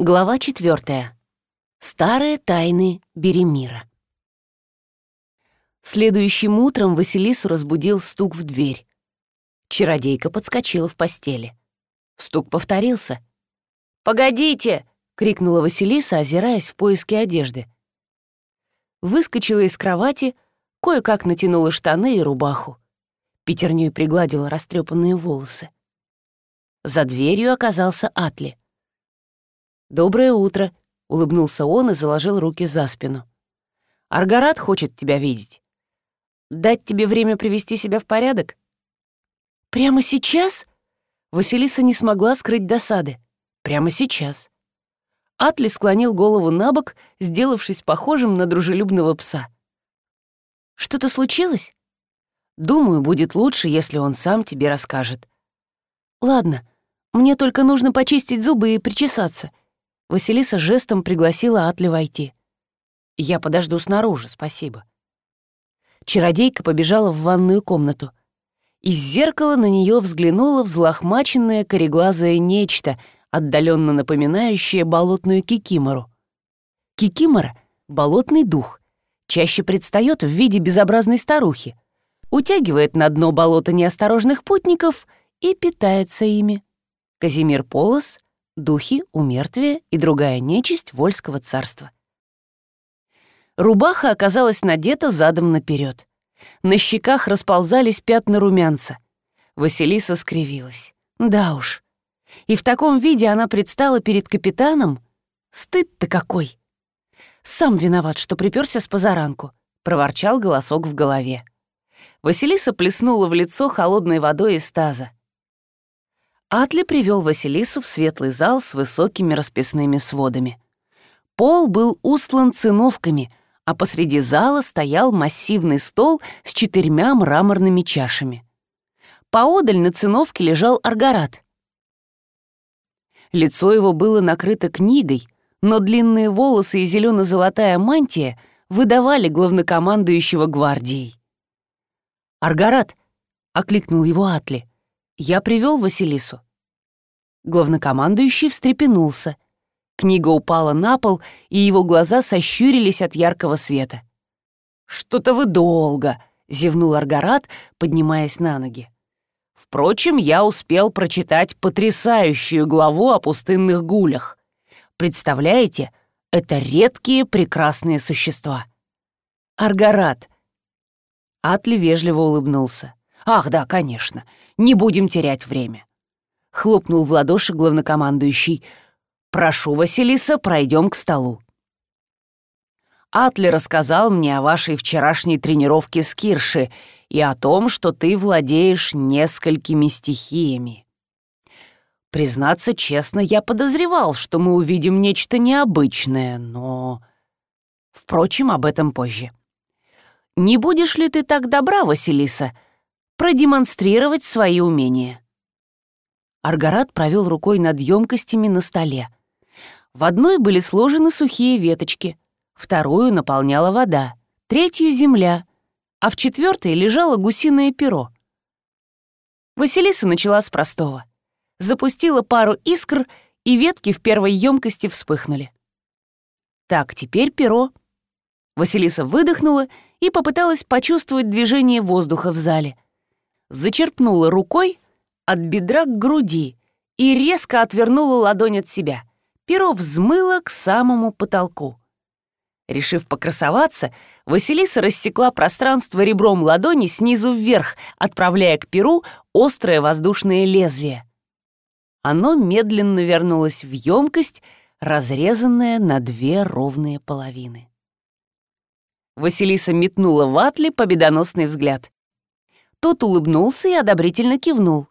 Глава четвертая. Старые тайны Беремира. Следующим утром Василису разбудил стук в дверь. Чародейка подскочила в постели. Стук повторился. «Погодите!» — крикнула Василиса, озираясь в поиске одежды. Выскочила из кровати, кое-как натянула штаны и рубаху. Пятерней пригладила растрепанные волосы. За дверью оказался Атли — «Доброе утро», — улыбнулся он и заложил руки за спину. «Аргарат хочет тебя видеть. Дать тебе время привести себя в порядок?» «Прямо сейчас?» Василиса не смогла скрыть досады. «Прямо сейчас». Атли склонил голову на бок, сделавшись похожим на дружелюбного пса. «Что-то случилось?» «Думаю, будет лучше, если он сам тебе расскажет». «Ладно, мне только нужно почистить зубы и причесаться. Василиса жестом пригласила Атли войти. «Я подожду снаружи, спасибо». Чародейка побежала в ванную комнату. Из зеркала на нее взглянуло взлохмаченное кореглазое нечто, отдаленно напоминающее болотную кикимору. Кикимора — болотный дух, чаще предстает в виде безобразной старухи, утягивает на дно болота неосторожных путников и питается ими. Казимир Полос духи, умертвие и другая нечисть Вольского царства. Рубаха оказалась надета задом наперед. На щеках расползались пятна румянца. Василиса скривилась. Да уж. И в таком виде она предстала перед капитаном. Стыд-то какой! Сам виноват, что приперся с позаранку, проворчал голосок в голове. Василиса плеснула в лицо холодной водой из таза. Атли привел Василису в светлый зал с высокими расписными сводами. Пол был устлан циновками, а посреди зала стоял массивный стол с четырьмя мраморными чашами. Поодаль на циновке лежал аргарат. Лицо его было накрыто книгой, но длинные волосы и зелено-золотая мантия выдавали главнокомандующего гвардией. «Аргарат!» — окликнул его Атли. Я привел Василису. Главнокомандующий встрепенулся. Книга упала на пол, и его глаза сощурились от яркого света. «Что-то вы долго», — зевнул Аргарат, поднимаясь на ноги. Впрочем, я успел прочитать потрясающую главу о пустынных гулях. Представляете, это редкие прекрасные существа. Аргарат. Атли вежливо улыбнулся. «Ах, да, конечно. Не будем терять время». Хлопнул в ладоши главнокомандующий. «Прошу, Василиса, пройдем к столу». Атли рассказал мне о вашей вчерашней тренировке с Кирши и о том, что ты владеешь несколькими стихиями. Признаться честно, я подозревал, что мы увидим нечто необычное, но... Впрочем, об этом позже. Не будешь ли ты так добра, Василиса, продемонстрировать свои умения. Аргарат провел рукой над емкостями на столе. В одной были сложены сухие веточки, вторую наполняла вода, третью — земля, а в четвертой лежало гусиное перо. Василиса начала с простого. Запустила пару искр, и ветки в первой емкости вспыхнули. Так, теперь перо. Василиса выдохнула и попыталась почувствовать движение воздуха в зале — зачерпнула рукой от бедра к груди и резко отвернула ладонь от себя. Перо взмыло к самому потолку. Решив покрасоваться, Василиса рассекла пространство ребром ладони снизу вверх, отправляя к перу острое воздушное лезвие. Оно медленно вернулось в емкость, разрезанное на две ровные половины. Василиса метнула в Атли победоносный взгляд. Тот улыбнулся и одобрительно кивнул.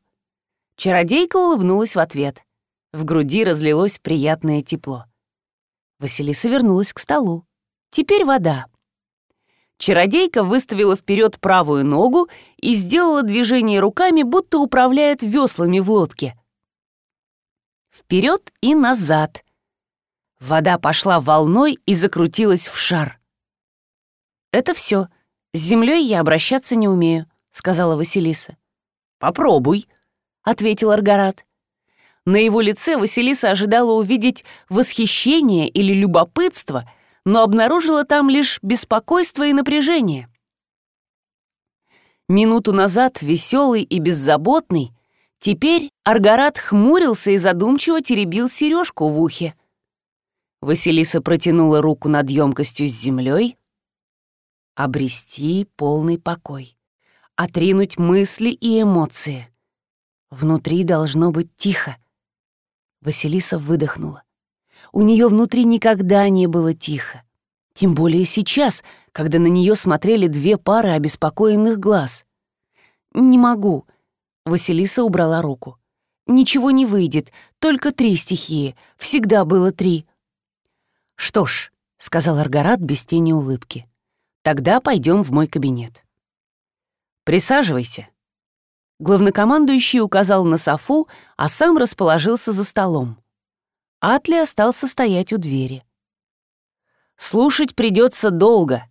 Чародейка улыбнулась в ответ. В груди разлилось приятное тепло. Василиса вернулась к столу. Теперь вода. Чародейка выставила вперед правую ногу и сделала движение руками, будто управляет веслами в лодке. Вперед и назад. Вода пошла волной и закрутилась в шар. Это все. С землей я обращаться не умею сказала Василиса. «Попробуй», — ответил Аргарат. На его лице Василиса ожидала увидеть восхищение или любопытство, но обнаружила там лишь беспокойство и напряжение. Минуту назад веселый и беззаботный, теперь Аргарат хмурился и задумчиво теребил сережку в ухе. Василиса протянула руку над емкостью с землей. Обрести полный покой. Отринуть мысли и эмоции. Внутри должно быть тихо. Василиса выдохнула. У нее внутри никогда не было тихо. Тем более сейчас, когда на нее смотрели две пары обеспокоенных глаз. «Не могу», — Василиса убрала руку. «Ничего не выйдет, только три стихии. Всегда было три». «Что ж», — сказал Аргарат без тени улыбки, — «тогда пойдем в мой кабинет». «Присаживайся», Главнокомандующий указал на софу, а сам расположился за столом. Атли остался стоять у двери. «Слушать придется долго.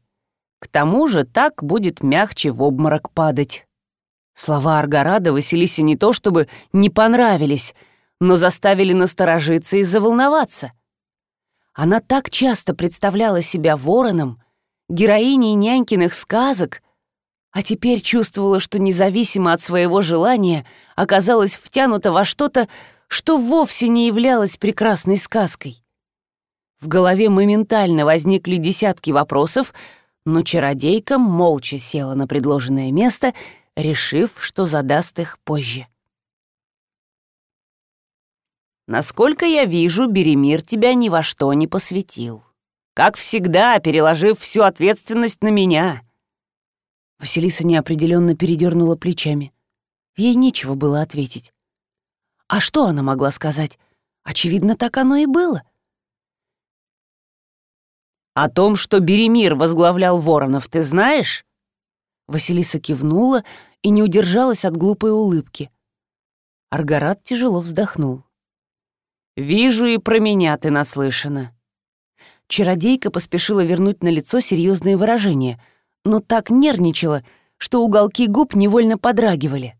К тому же так будет мягче в обморок падать». Слова Аргарада Василисе не то чтобы не понравились, но заставили насторожиться и заволноваться. Она так часто представляла себя вороном, героиней нянькиных сказок, а теперь чувствовала, что независимо от своего желания оказалась втянута во что-то, что вовсе не являлось прекрасной сказкой. В голове моментально возникли десятки вопросов, но чародейка молча села на предложенное место, решив, что задаст их позже. «Насколько я вижу, Беремир тебя ни во что не посвятил. Как всегда, переложив всю ответственность на меня», Василиса неопределенно передернула плечами. Ей нечего было ответить. А что она могла сказать? Очевидно, так оно и было. «О том, что Беремир возглавлял Воронов, ты знаешь?» Василиса кивнула и не удержалась от глупой улыбки. Аргарат тяжело вздохнул. «Вижу, и про меня ты наслышана». Чародейка поспешила вернуть на лицо серьезное выражение — но так нервничала, что уголки губ невольно подрагивали.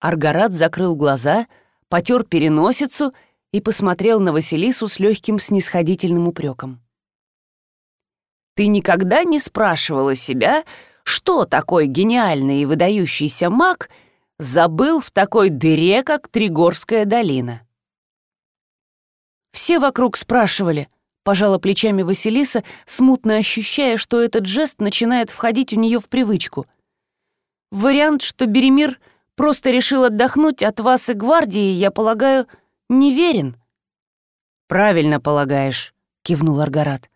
Аргарат закрыл глаза, потер переносицу и посмотрел на Василису с легким снисходительным упреком. «Ты никогда не спрашивала себя, что такой гениальный и выдающийся маг забыл в такой дыре, как Тригорская долина?» Все вокруг спрашивали — Пожала плечами Василиса, смутно ощущая, что этот жест начинает входить у нее в привычку. Вариант, что Беремир просто решил отдохнуть от вас и гвардии, я полагаю, неверен. «Правильно полагаешь», — кивнул Аргарат.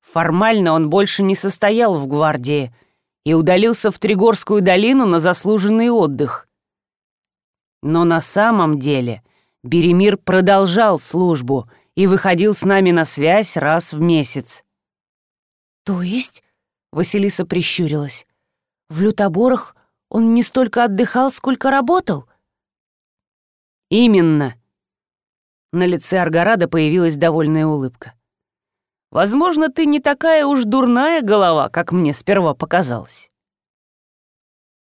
«Формально он больше не состоял в гвардии и удалился в Тригорскую долину на заслуженный отдых. Но на самом деле Беремир продолжал службу — и выходил с нами на связь раз в месяц. «То есть?» — Василиса прищурилась. «В лютоборах он не столько отдыхал, сколько работал?» «Именно!» На лице Аргарада появилась довольная улыбка. «Возможно, ты не такая уж дурная голова, как мне сперва показалось».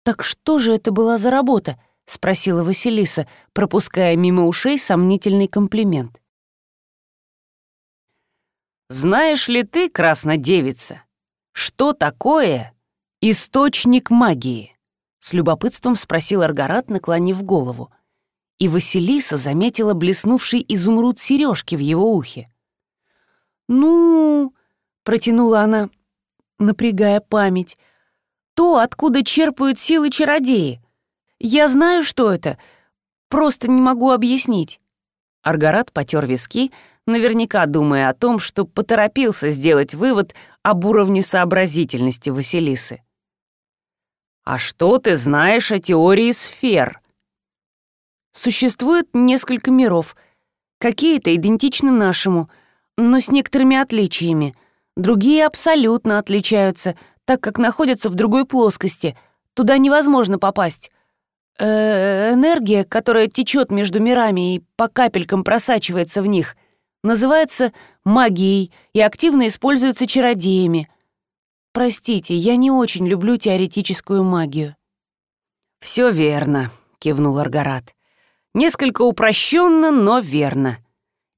«Так что же это была за работа?» — спросила Василиса, пропуская мимо ушей сомнительный комплимент. Знаешь ли ты, краснодевица, что такое источник магии? С любопытством спросил Аргарат, наклонив голову. И Василиса заметила блеснувший изумруд сережки в его ухе. «Ну...» — протянула она, напрягая память. «То, откуда черпают силы чародеи. Я знаю, что это, просто не могу объяснить». Аргарат потер виски, наверняка думая о том, что поторопился сделать вывод об уровне сообразительности Василисы. «А что ты знаешь о теории сфер?» Существует несколько миров. Какие-то идентичны нашему, но с некоторыми отличиями. Другие абсолютно отличаются, так как находятся в другой плоскости. Туда невозможно попасть. Э -э энергия, которая течет между мирами и по капелькам просачивается в них — называется магией и активно используется чародеями. Простите, я не очень люблю теоретическую магию». «Все верно», — кивнул Аргарат. Несколько упрощенно, но верно.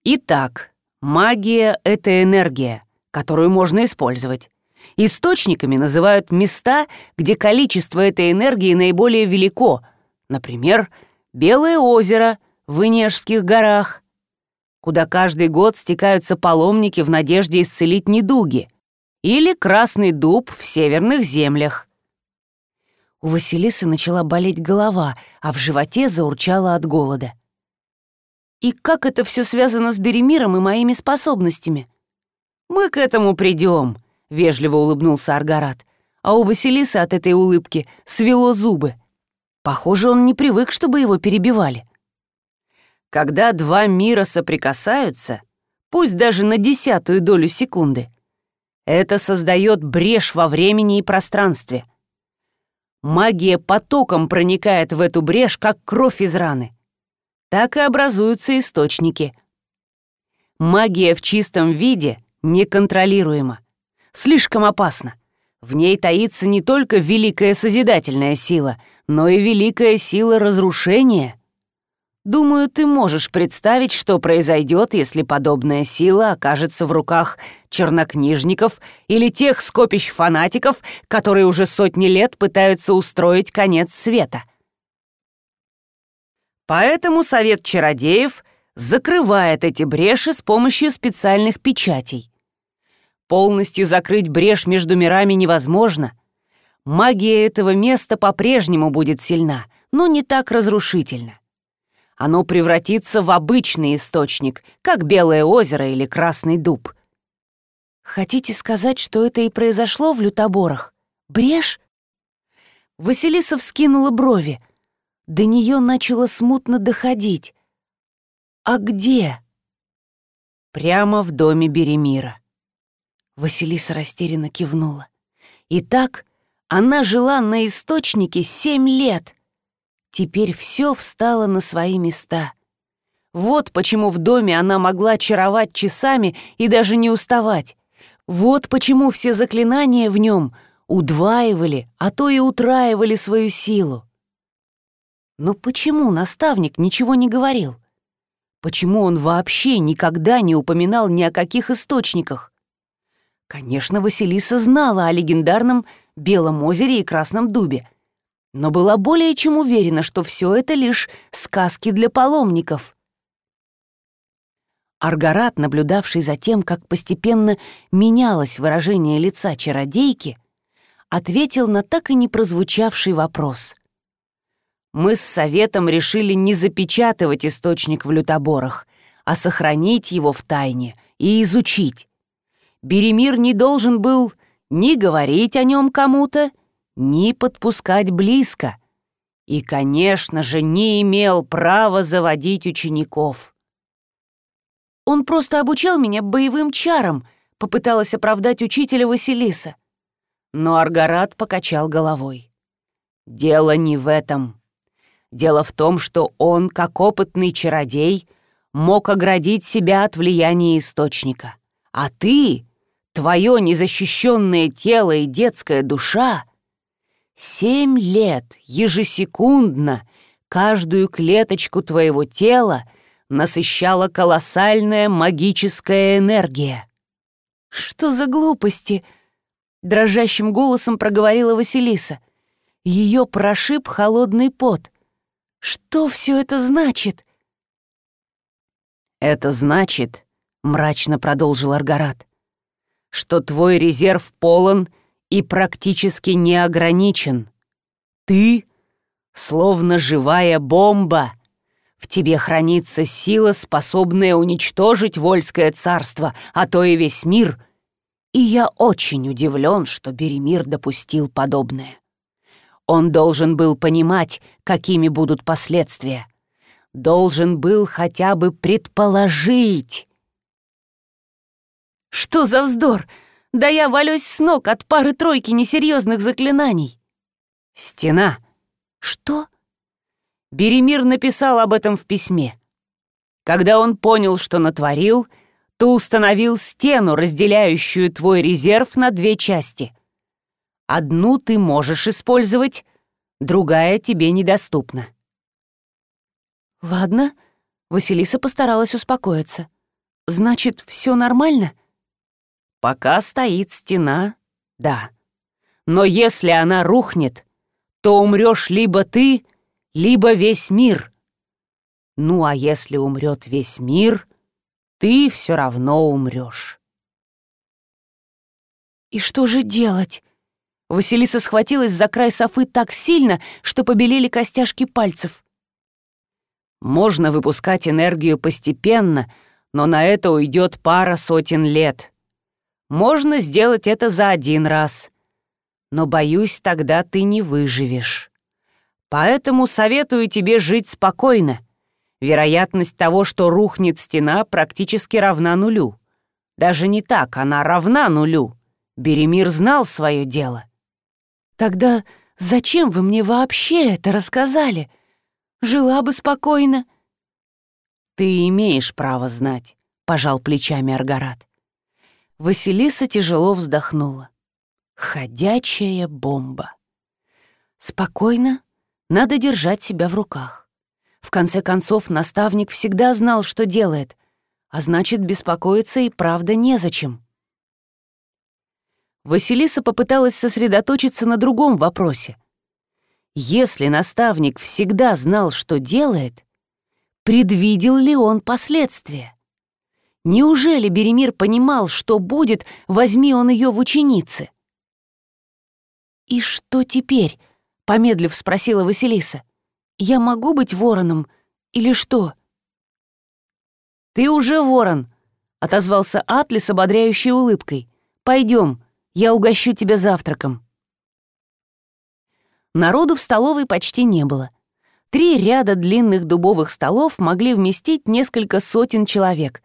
Итак, магия — это энергия, которую можно использовать. Источниками называют места, где количество этой энергии наиболее велико, например, Белое озеро в Инежских горах, куда каждый год стекаются паломники в надежде исцелить недуги, или Красный дуб в северных землях. У Василисы начала болеть голова, а в животе заурчала от голода. И как это все связано с Беремиром и моими способностями? Мы к этому придем, вежливо улыбнулся Аргарат, а у Василисы от этой улыбки свело зубы. Похоже, он не привык, чтобы его перебивали. Когда два мира соприкасаются, пусть даже на десятую долю секунды, это создает брешь во времени и пространстве. Магия потоком проникает в эту брешь, как кровь из раны. Так и образуются источники. Магия в чистом виде неконтролируема. Слишком опасна. В ней таится не только великая созидательная сила, но и великая сила разрушения. Думаю, ты можешь представить, что произойдет, если подобная сила окажется в руках чернокнижников или тех скопищ фанатиков, которые уже сотни лет пытаются устроить конец света. Поэтому Совет Чародеев закрывает эти бреши с помощью специальных печатей. Полностью закрыть брешь между мирами невозможно. Магия этого места по-прежнему будет сильна, но не так разрушительна. Оно превратится в обычный источник, как Белое озеро или Красный дуб. Хотите сказать, что это и произошло в лютоборах? Брешь? Василиса вскинула брови. До нее начало смутно доходить. А где? Прямо в доме Беремира. Василиса растерянно кивнула. Итак, она жила на источнике семь лет. Теперь все встало на свои места. Вот почему в доме она могла чаровать часами и даже не уставать. Вот почему все заклинания в нем удваивали, а то и утраивали свою силу. Но почему наставник ничего не говорил? Почему он вообще никогда не упоминал ни о каких источниках? Конечно, Василиса знала о легендарном Белом озере и Красном дубе, но была более чем уверена, что все это лишь сказки для паломников. Аргарат, наблюдавший за тем, как постепенно менялось выражение лица чародейки, ответил на так и не прозвучавший вопрос. «Мы с Советом решили не запечатывать источник в лютоборах, а сохранить его в тайне и изучить. Беремир не должен был ни говорить о нем кому-то, ни подпускать близко. И, конечно же, не имел права заводить учеников. Он просто обучал меня боевым чарам, попыталась оправдать учителя Василиса. Но Аргарат покачал головой. Дело не в этом. Дело в том, что он, как опытный чародей, мог оградить себя от влияния источника. А ты твое незащищенное тело и детская душа семь лет ежесекундно каждую клеточку твоего тела насыщала колоссальная магическая энергия. «Что за глупости?» — дрожащим голосом проговорила Василиса. Ее прошиб холодный пот. «Что все это значит?» «Это значит», — мрачно продолжил Аргарат, что твой резерв полон и практически не ограничен. Ты словно живая бомба. В тебе хранится сила, способная уничтожить Вольское царство, а то и весь мир. И я очень удивлен, что Беремир допустил подобное. Он должен был понимать, какими будут последствия. Должен был хотя бы предположить, что за вздор? Да я валюсь с ног от пары-тройки несерьезных заклинаний. Стена. Что? Беремир написал об этом в письме. Когда он понял, что натворил, то установил стену, разделяющую твой резерв на две части. Одну ты можешь использовать, другая тебе недоступна. Ладно, Василиса постаралась успокоиться. Значит, все нормально? Пока стоит стена, да. Но если она рухнет, то умрешь либо ты, либо весь мир. Ну а если умрет весь мир, ты все равно умрешь. И что же делать? Василиса схватилась за край софы так сильно, что побелели костяшки пальцев. Можно выпускать энергию постепенно, но на это уйдет пара сотен лет. Можно сделать это за один раз. Но, боюсь, тогда ты не выживешь. Поэтому советую тебе жить спокойно. Вероятность того, что рухнет стена, практически равна нулю. Даже не так, она равна нулю. Беремир знал свое дело. Тогда зачем вы мне вообще это рассказали? Жила бы спокойно. Ты имеешь право знать, пожал плечами Аргарат. Василиса тяжело вздохнула. Ходячая бомба. Спокойно, надо держать себя в руках. В конце концов, наставник всегда знал, что делает, а значит, беспокоиться и правда незачем. Василиса попыталась сосредоточиться на другом вопросе. Если наставник всегда знал, что делает, предвидел ли он последствия? Неужели Беремир понимал, что будет, возьми он ее в ученицы? «И что теперь?» — помедлив спросила Василиса. «Я могу быть вороном или что?» «Ты уже ворон», — отозвался Атли с ободряющей улыбкой. «Пойдем, я угощу тебя завтраком». Народу в столовой почти не было. Три ряда длинных дубовых столов могли вместить несколько сотен человек,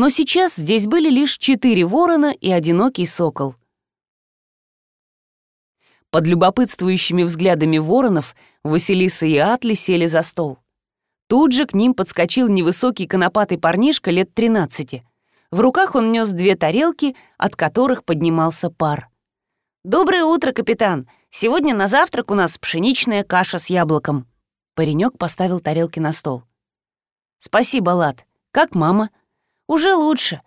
но сейчас здесь были лишь четыре ворона и одинокий сокол. Под любопытствующими взглядами воронов Василиса и Атли сели за стол. Тут же к ним подскочил невысокий конопатый парнишка лет тринадцати. В руках он нес две тарелки, от которых поднимался пар. «Доброе утро, капитан! Сегодня на завтрак у нас пшеничная каша с яблоком». Паренек поставил тарелки на стол. «Спасибо, Лад. Как мама?» «Уже лучше.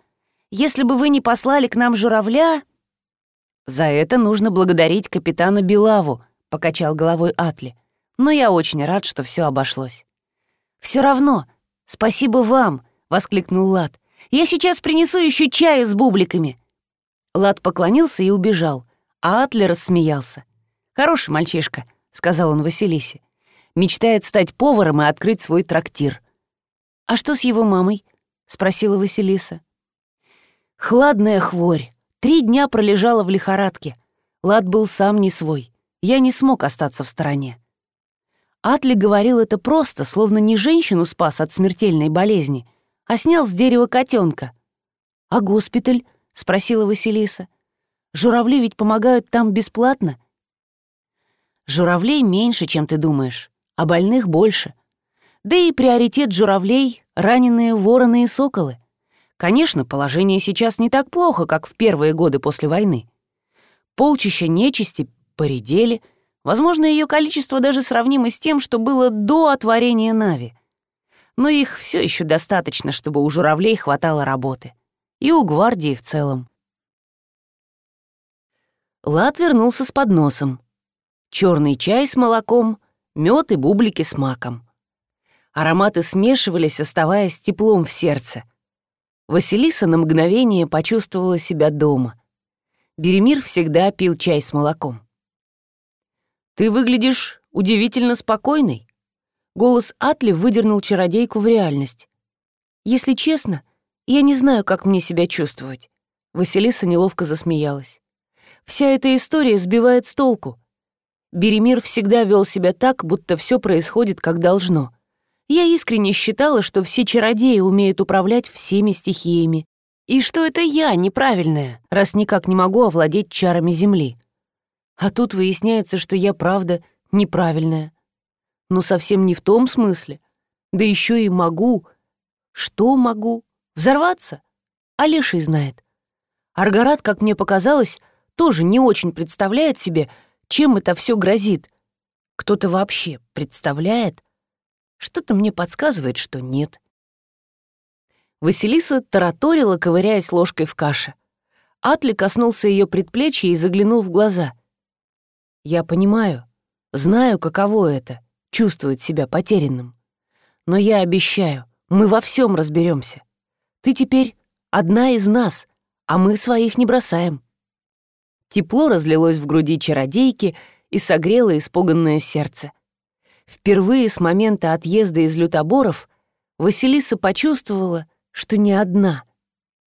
Если бы вы не послали к нам журавля...» «За это нужно благодарить капитана Белаву», — покачал головой Атли. «Но я очень рад, что все обошлось». Все равно, спасибо вам», — воскликнул Лад. «Я сейчас принесу еще чая с бубликами». Лад поклонился и убежал а Атли рассмеялся. «Хороший мальчишка», — сказал он Василисе. «Мечтает стать поваром и открыть свой трактир». «А что с его мамой?» — спросила Василиса. «Хладная хворь. Три дня пролежала в лихорадке. Лад был сам не свой. Я не смог остаться в стороне». Атли говорил это просто, словно не женщину спас от смертельной болезни, а снял с дерева котенка. «А госпиталь?» — спросила Василиса. Журавли ведь помогают там бесплатно. Журавлей меньше, чем ты думаешь, а больных больше. Да и приоритет журавлей — раненые вороны и соколы. Конечно, положение сейчас не так плохо, как в первые годы после войны. Полчища нечисти поредели, возможно, ее количество даже сравнимо с тем, что было до отворения Нави. Но их все еще достаточно, чтобы у журавлей хватало работы. И у гвардии в целом. Лад вернулся с подносом. Черный чай с молоком, мед и бублики с маком. Ароматы смешивались, оставаясь теплом в сердце. Василиса на мгновение почувствовала себя дома. Беремир всегда пил чай с молоком. «Ты выглядишь удивительно спокойной». Голос Атли выдернул чародейку в реальность. «Если честно, я не знаю, как мне себя чувствовать». Василиса неловко засмеялась. Вся эта история сбивает с толку. Беремир всегда вел себя так, будто все происходит как должно. Я искренне считала, что все чародеи умеют управлять всеми стихиями. И что это я неправильная, раз никак не могу овладеть чарами Земли. А тут выясняется, что я правда неправильная. Но совсем не в том смысле. Да еще и могу. Что могу? Взорваться? А знает. Аргарат, как мне показалось, тоже не очень представляет себе, чем это все грозит. Кто-то вообще представляет? Что-то мне подсказывает, что нет. Василиса тараторила, ковыряясь ложкой в каше. Атли коснулся ее предплечья и заглянул в глаза. «Я понимаю, знаю, каково это — чувствовать себя потерянным. Но я обещаю, мы во всем разберемся. Ты теперь одна из нас, а мы своих не бросаем». Тепло разлилось в груди чародейки и согрело испуганное сердце. Впервые с момента отъезда из лютоборов Василиса почувствовала, что не одна —